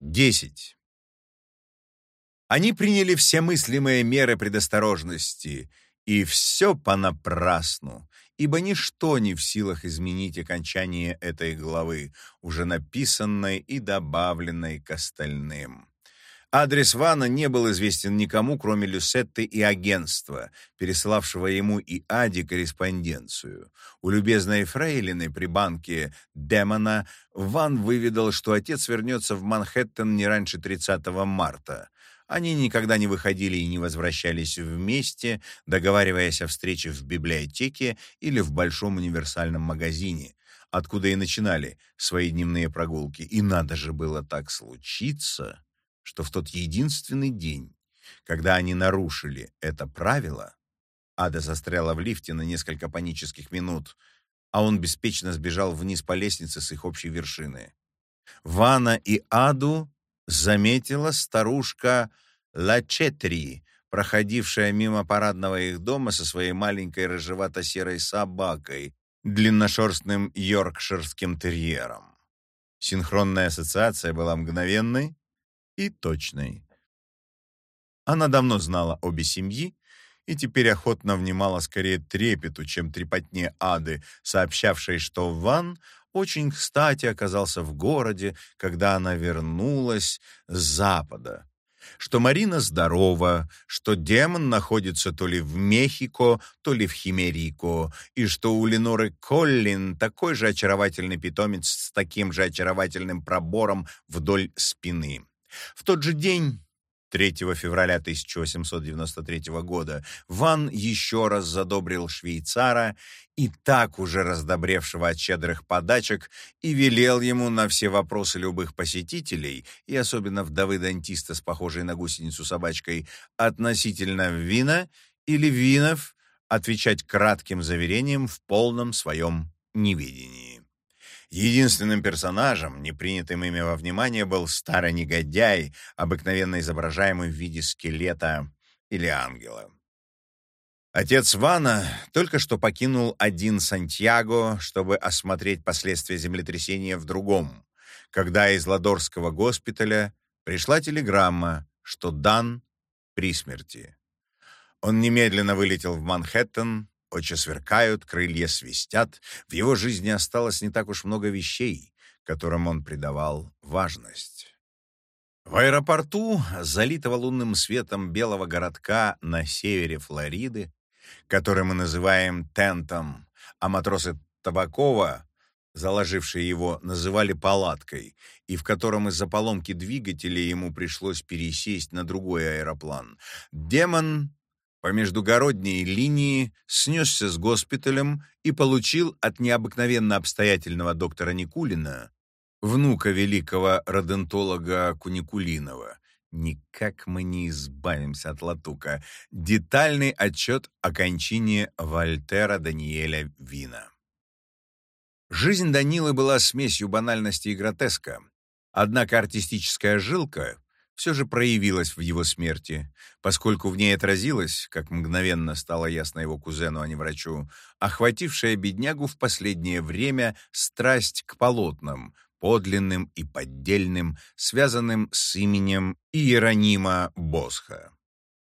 Десять. Они приняли все мыслимые меры предосторожности, и все понапрасну, ибо ничто не в силах изменить окончание этой главы, уже написанной и добавленной к остальным. Адрес Вана не был известен никому, кроме Люсетты и агентства, пересылавшего ему и Ади корреспонденцию. У любезной фрейлины при банке Демона Ван выведал, что отец вернется в Манхэттен не раньше 30 марта. Они никогда не выходили и не возвращались вместе, договариваясь о встрече в библиотеке или в большом универсальном магазине, откуда и начинали свои дневные прогулки. И надо же было так случиться что в тот единственный день, когда они нарушили это правило, Ада застряла в лифте на несколько панических минут, а он беспечно сбежал вниз по лестнице с их общей вершины. Вана и Аду заметила старушка Лачетри, проходившая мимо парадного их дома со своей маленькой рыжевато-серой собакой, длинношерстным йоркширским терьером. Синхронная ассоциация была мгновенной, и точной. Она давно знала обе семьи и теперь охотно внимала скорее трепету, чем трепотне ады, сообщавшей, что Ван очень кстати оказался в городе, когда она вернулась с запада, что Марина здорова, что демон находится то ли в Мехико, то ли в Химерико, и что у Леноры Коллин такой же очаровательный питомец с таким же очаровательным пробором вдоль спины. В тот же день 3 февраля 1893 года Ван еще раз задобрил швейцара и так уже раздобревшего от щедрых подачек и велел ему на все вопросы любых посетителей, и особенно вдовы-дантиста с похожей на гусеницу собачкой, относительно вина или винов, отвечать кратким заверением в полном своем неведении. Единственным персонажем, не принятым ими во внимание, был старый негодяй, обыкновенно изображаемый в виде скелета или ангела. Отец Вана только что покинул один Сантьяго, чтобы осмотреть последствия землетрясения в другом, когда из Ладорского госпиталя пришла телеграмма, что Дан при смерти. Он немедленно вылетел в Манхэттен, Очи сверкают, крылья свистят. В его жизни осталось не так уж много вещей, которым он придавал важность. В аэропорту, залитого лунным светом белого городка на севере Флориды, который мы называем Тентом, а матросы Табакова, заложившие его, называли палаткой, и в котором из-за поломки двигателя ему пришлось пересесть на другой аэроплан, демон по междугородней линии снесся с госпиталем и получил от необыкновенно обстоятельного доктора Никулина, внука великого родентолога Куникулинова, никак мы не избавимся от латука, детальный отчет о кончине Вольтера Даниэля Вина. Жизнь Данилы была смесью банальности и гротеска, однако артистическая жилка все же проявилась в его смерти, поскольку в ней отразилась, как мгновенно стало ясно его кузену, а не врачу, охватившая беднягу в последнее время страсть к полотнам, подлинным и поддельным, связанным с именем Иеронима Босха.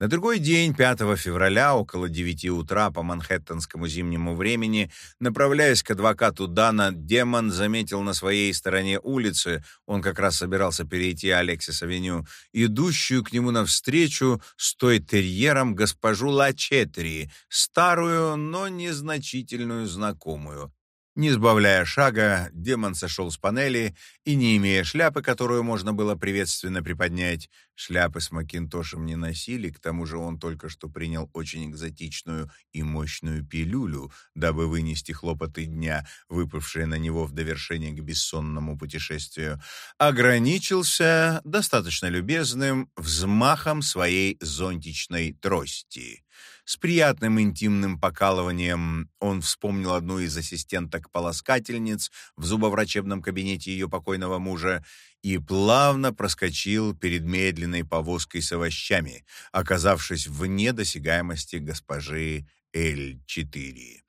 На другой день, 5 февраля, около 9 утра по манхэттенскому зимнему времени, направляясь к адвокату Дана, демон заметил на своей стороне улицы, он как раз собирался перейти Алексис-авеню, идущую к нему навстречу с той терьером госпожу Лачетри, старую, но незначительную знакомую. Не сбавляя шага, демон сошел с панели и, не имея шляпы, которую можно было приветственно приподнять, шляпы с Макинтошем не носили, к тому же он только что принял очень экзотичную и мощную пилюлю, дабы вынести хлопоты дня, выпавшие на него в довершение к бессонному путешествию, ограничился достаточно любезным взмахом своей зонтичной трости. С приятным интимным покалыванием он вспомнил одну из ассистенток-полоскательниц в зубоврачебном кабинете ее покойного мужа и плавно проскочил перед медленной повозкой с овощами, оказавшись вне досягаемости госпожи Л-4.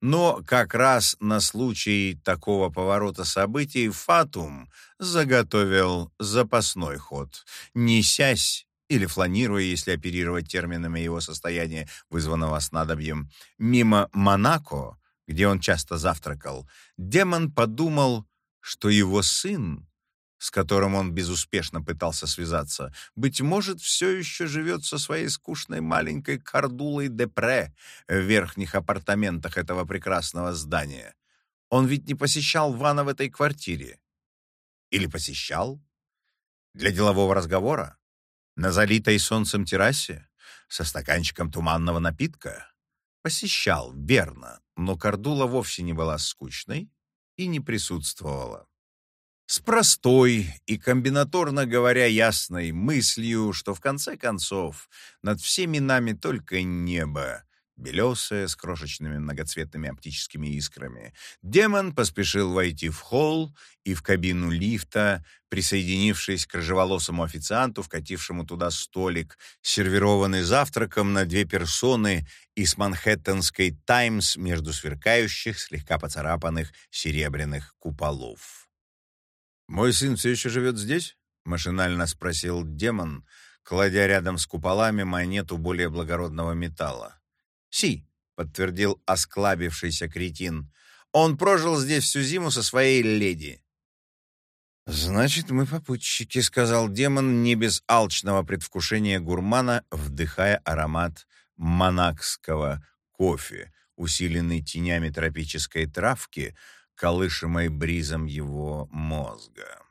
Но как раз на случай такого поворота событий Фатум заготовил запасной ход, несясь или фланируя, если оперировать терминами его состояния, вызванного снадобьем, мимо Монако, где он часто завтракал, демон подумал, что его сын, с которым он безуспешно пытался связаться, быть может, все еще живет со своей скучной маленькой Кардулой Депре в верхних апартаментах этого прекрасного здания. Он ведь не посещал Вана в этой квартире. Или посещал? Для делового разговора? На залитой солнцем террасе? Со стаканчиком туманного напитка? Посещал, верно, но Кардула вовсе не была скучной и не присутствовала. С простой и комбинаторно говоря ясной мыслью, что в конце концов над всеми нами только небо, белесое, с крошечными многоцветными оптическими искрами. Демон поспешил войти в холл и в кабину лифта, присоединившись к рыжеволосому официанту, вкатившему туда столик, сервированный завтраком на две персоны из манхэттенской «Таймс» между сверкающих, слегка поцарапанных серебряных куполов. «Мой сын все еще живет здесь?» — машинально спросил демон, кладя рядом с куполами монету более благородного металла. «Си», — подтвердил осклабившийся кретин. «Он прожил здесь всю зиму со своей леди». «Значит, мы попутчики», — сказал демон, не без алчного предвкушения гурмана, вдыхая аромат монакского кофе, усиленный тенями тропической травки, колышемой бризом его мозга.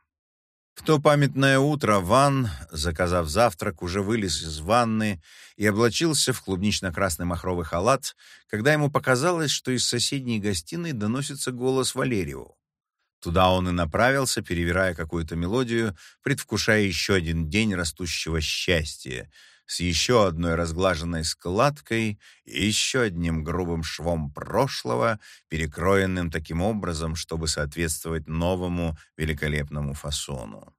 В то памятное утро Ван, заказав завтрак, уже вылез из ванны и облачился в клубнично-красный махровый халат, когда ему показалось, что из соседней гостиной доносится голос Валерио. Туда он и направился, перевирая какую-то мелодию, предвкушая еще один день растущего счастья — с еще одной разглаженной складкой и еще одним грубым швом прошлого, перекроенным таким образом, чтобы соответствовать новому великолепному фасону.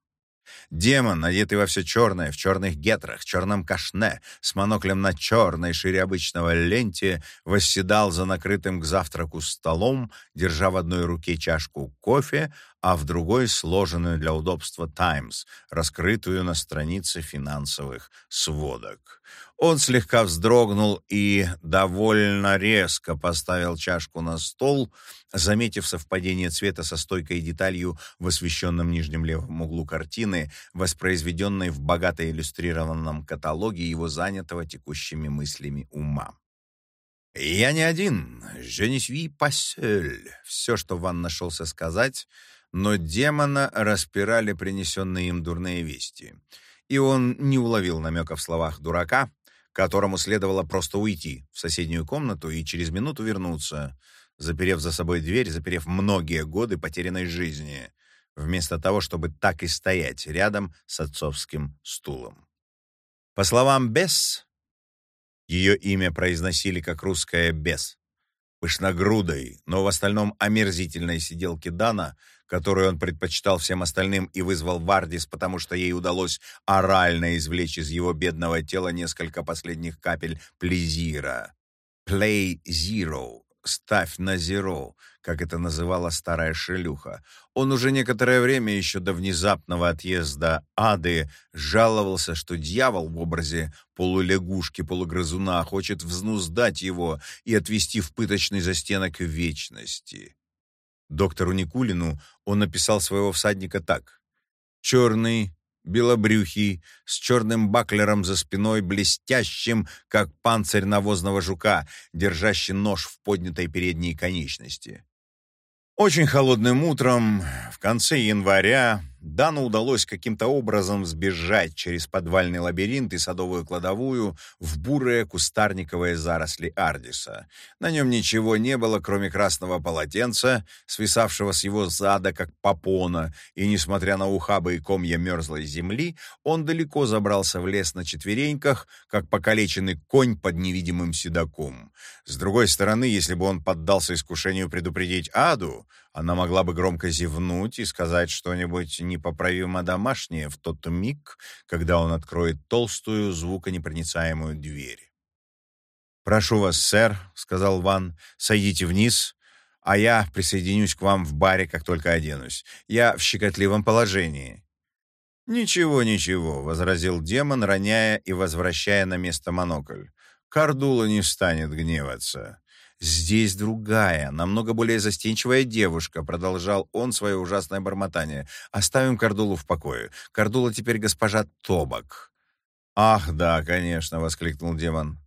Демон, одетый во все черное, в черных гетрах, черном кашне, с моноклем на черной, шире обычного ленте, восседал за накрытым к завтраку столом, держа в одной руке чашку кофе, а в другой сложенную для удобства «Таймс», раскрытую на странице финансовых сводок. Он слегка вздрогнул и довольно резко поставил чашку на стол, заметив совпадение цвета со стойкой деталью в освещенном нижнем левом углу картины, воспроизведенной в богато иллюстрированном каталоге его занятого текущими мыслями ума. «Я не один. Je ne suis pas seul». Все, что Ван нашелся сказать, но демона распирали принесенные им дурные вести. И он не уловил намека в словах дурака, которому следовало просто уйти в соседнюю комнату и через минуту вернуться, заперев за собой дверь, заперев многие годы потерянной жизни, вместо того, чтобы так и стоять рядом с отцовским стулом. По словам Бесс, ее имя произносили как русская «бес», пышногрудой, но в остальном омерзительной сиделки Дана, которую он предпочитал всем остальным и вызвал Вардис, потому что ей удалось орально извлечь из его бедного тела несколько последних капель плезира. Play Zero «ставь на зеро», как это называла старая шелюха. Он уже некоторое время, еще до внезапного отъезда Ады, жаловался, что дьявол в образе полулягушки-полугрызуна хочет взнуздать его и отвести в пыточный застенок вечности. Доктору Никулину он написал своего всадника так. «Черный, белобрюхий, с черным баклером за спиной, блестящим, как панцирь навозного жука, держащий нож в поднятой передней конечности. Очень холодным утром, в конце января, Дану удалось каким-то образом сбежать через подвальный лабиринт и садовую кладовую в бурые кустарниковые заросли Ардиса. На нем ничего не было, кроме красного полотенца, свисавшего с его зада, как попона, и, несмотря на ухабы и комья мерзлой земли, он далеко забрался в лес на четвереньках, как покалеченный конь под невидимым седаком. С другой стороны, если бы он поддался искушению предупредить Аду, она могла бы громко зевнуть и сказать что-нибудь непоправимо домашнее в тот миг, когда он откроет толстую, звуконепроницаемую дверь. «Прошу вас, сэр», — сказал Ван, — «сойдите вниз, а я присоединюсь к вам в баре, как только оденусь. Я в щекотливом положении». «Ничего, ничего», — возразил демон, роняя и возвращая на место монокль. «Кардула не станет гневаться». «Здесь другая, намного более застенчивая девушка», — продолжал он свое ужасное бормотание. «Оставим Кардулу в покое. Кардула теперь госпожа Тобак». «Ах, да, конечно», — воскликнул демон.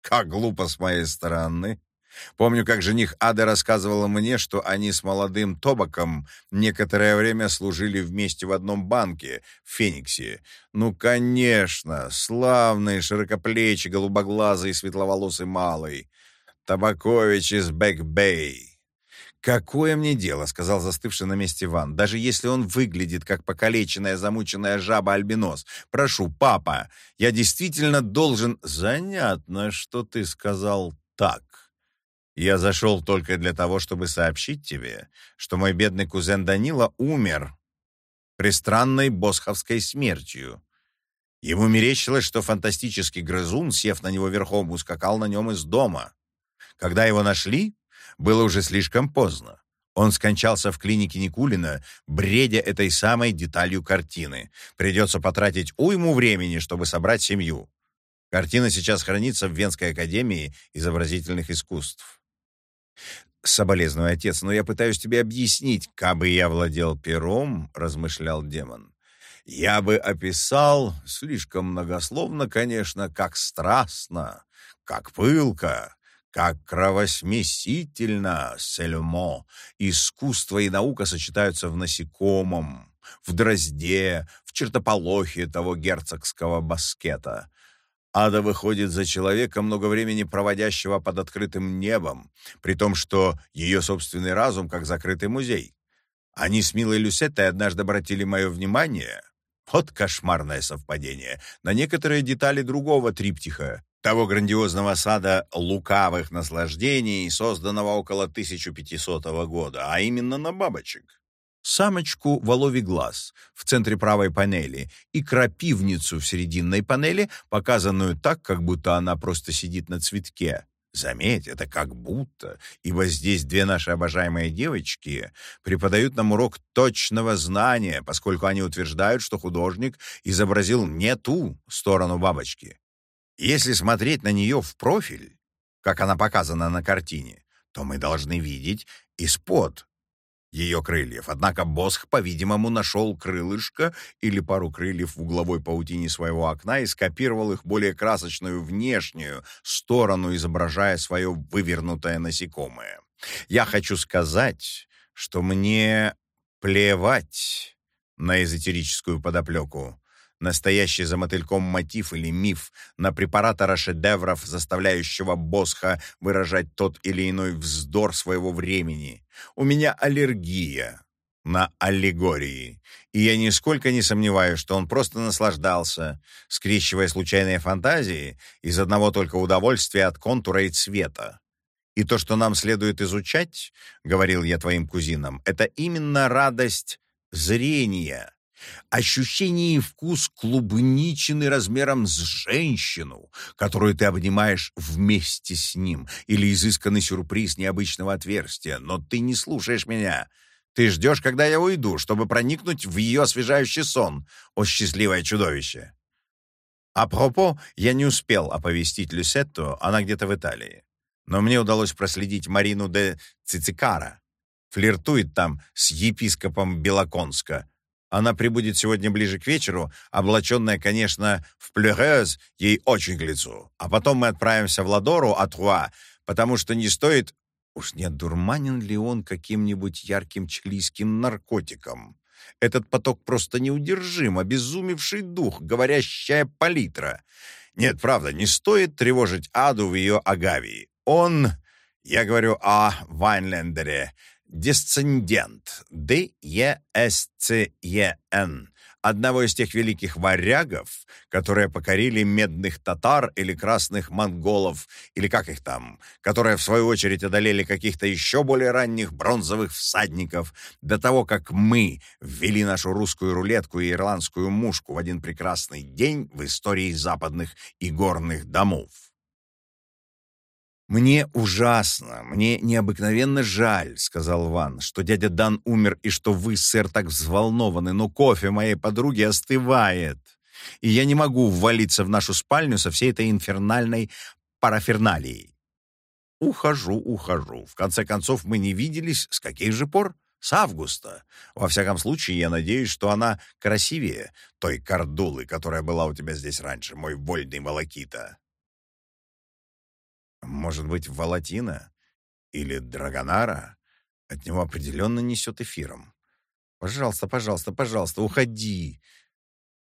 «Как глупо с моей стороны. Помню, как жених Ады рассказывала мне, что они с молодым Тобаком некоторое время служили вместе в одном банке в Фениксе. Ну, конечно, славный, широкоплечий, голубоглазый, светловолосый малый. Табакович из Бэк-Бэй. «Какое мне дело?» — сказал застывший на месте Иван. «Даже если он выглядит, как покалеченная, замученная жаба-альбинос. Прошу, папа, я действительно должен...» «Занятно, что ты сказал так. Я зашел только для того, чтобы сообщить тебе, что мой бедный кузен Данила умер пристранной босховской смертью. Ему мерещилось, что фантастический грызун, сев на него верхом, ускакал на нем из дома. Когда его нашли, было уже слишком поздно. Он скончался в клинике Никулина, бредя этой самой деталью картины. Придется потратить уйму времени, чтобы собрать семью. Картина сейчас хранится в Венской академии изобразительных искусств. «Соболезную, отец, но я пытаюсь тебе объяснить, как бы я владел пером», — размышлял демон. «Я бы описал, слишком многословно, конечно, как страстно, как пылко, как кровосмесительно, сельмо, искусство и наука сочетаются в насекомом, в дрозде, в чертополохе того герцогского баскета. Ада выходит за человека, много времени проводящего под открытым небом, при том, что ее собственный разум как закрытый музей. Они с милой Люсеттой однажды обратили мое внимание, вот кошмарное совпадение, на некоторые детали другого триптиха, того грандиозного сада лукавых наслаждений, созданного около 1500 года, а именно на бабочек. Самочку воловий глаз в центре правой панели и крапивницу в серединной панели, показанную так, как будто она просто сидит на цветке. Заметь, это как будто, ибо здесь две наши обожаемые девочки преподают нам урок точного знания, поскольку они утверждают, что художник изобразил не ту сторону бабочки, если смотреть на нее в профиль, как она показана на картине, то мы должны видеть из-под ее крыльев. Однако Босх, по-видимому, нашел крылышко или пару крыльев в угловой паутине своего окна и скопировал их более красочную внешнюю сторону, изображая свое вывернутое насекомое. Я хочу сказать, что мне плевать на эзотерическую подоплеку настоящий за мотыльком мотив или миф на препаратора шедевров, заставляющего Босха выражать тот или иной вздор своего времени. У меня аллергия на аллегории, и я нисколько не сомневаюсь, что он просто наслаждался, скрещивая случайные фантазии из одного только удовольствия от контура и цвета. И то, что нам следует изучать, говорил я твоим кузинам, это именно радость зрения, Ощущение и вкус клубничины размером с женщину, которую ты обнимаешь вместе с ним, или изысканный сюрприз необычного отверстия. Но ты не слушаешь меня. Ты ждешь, когда я уйду, чтобы проникнуть в ее освежающий сон, о счастливое чудовище. А пропо, я не успел оповестить Люсетту, она где-то в Италии. Но мне удалось проследить Марину де Цицикара. Флиртует там с епископом Белоконска, она прибудет сегодня ближе к вечеру, облаченная, конечно, в плюрез, ей очень к лицу. А потом мы отправимся в Ладору от Руа, потому что не стоит... Уж не дурманен ли он каким-нибудь ярким чилийским наркотиком? Этот поток просто неудержим, обезумевший дух, говорящая палитра. Нет, правда, не стоит тревожить Аду в ее агавии. Он, я говорю о Вайнлендере, десцендент, Д-Е-С-Ц-Е-Н, одного из тех великих варягов, которые покорили медных татар или красных монголов, или как их там, которые в свою очередь одолели каких-то еще более ранних бронзовых всадников, до того, как мы ввели нашу русскую рулетку и ирландскую мушку в один прекрасный день в истории западных и горных домов. «Мне ужасно, мне необыкновенно жаль», — сказал Ван, «что дядя Дан умер и что вы, сэр, так взволнованы, но кофе моей подруги остывает, и я не могу ввалиться в нашу спальню со всей этой инфернальной параферналией». «Ухожу, ухожу. В конце концов, мы не виделись с каких же пор?» с августа. Во всяком случае, я надеюсь, что она красивее той кардулы, которая была у тебя здесь раньше, мой вольный волокита. Может быть, Волатина или Драгонара? От него определенно несет эфиром. Пожалуйста, пожалуйста, пожалуйста, уходи.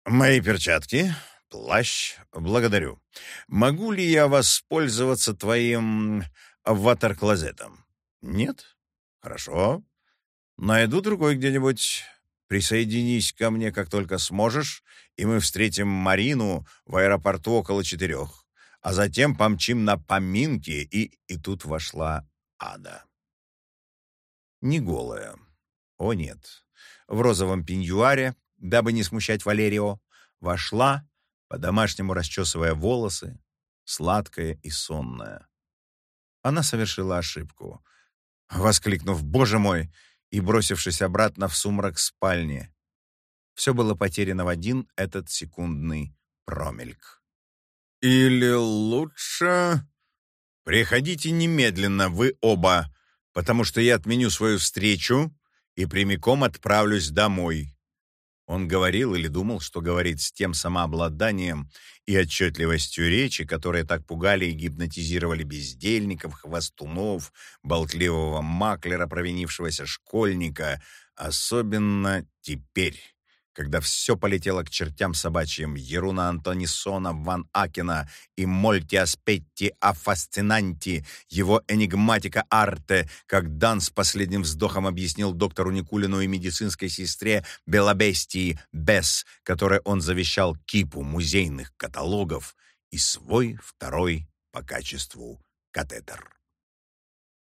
Мои перчатки, плащ, благодарю. Могу ли я воспользоваться твоим ватер-клозетом? Нет? Хорошо. Найду другой где-нибудь. Присоединись ко мне, как только сможешь, и мы встретим Марину в аэропорту около четырех а затем помчим на поминки, и... И тут вошла Ада. Не голая. О, нет. В розовом пеньюаре, дабы не смущать Валерио, вошла, по-домашнему расчесывая волосы, сладкая и сонная. Она совершила ошибку, воскликнув «Боже мой!» и бросившись обратно в сумрак спальни. Все было потеряно в один этот секундный промельк. Или лучше... Приходите немедленно, вы оба, потому что я отменю свою встречу и прямиком отправлюсь домой. Он говорил или думал, что говорит с тем самообладанием и отчетливостью речи, которые так пугали и гипнотизировали бездельников, хвостунов, болтливого маклера, провинившегося школьника, особенно теперь, когда все полетело к чертям собачьим, Еруна Антонисона Ван Акена и Мольти Аспетти Афасцинанти, его энигматика Арте, как Дан с последним вздохом объяснил доктору Никулину и медицинской сестре Белобестии Бес, которой он завещал кипу музейных каталогов и свой второй по качеству катетер.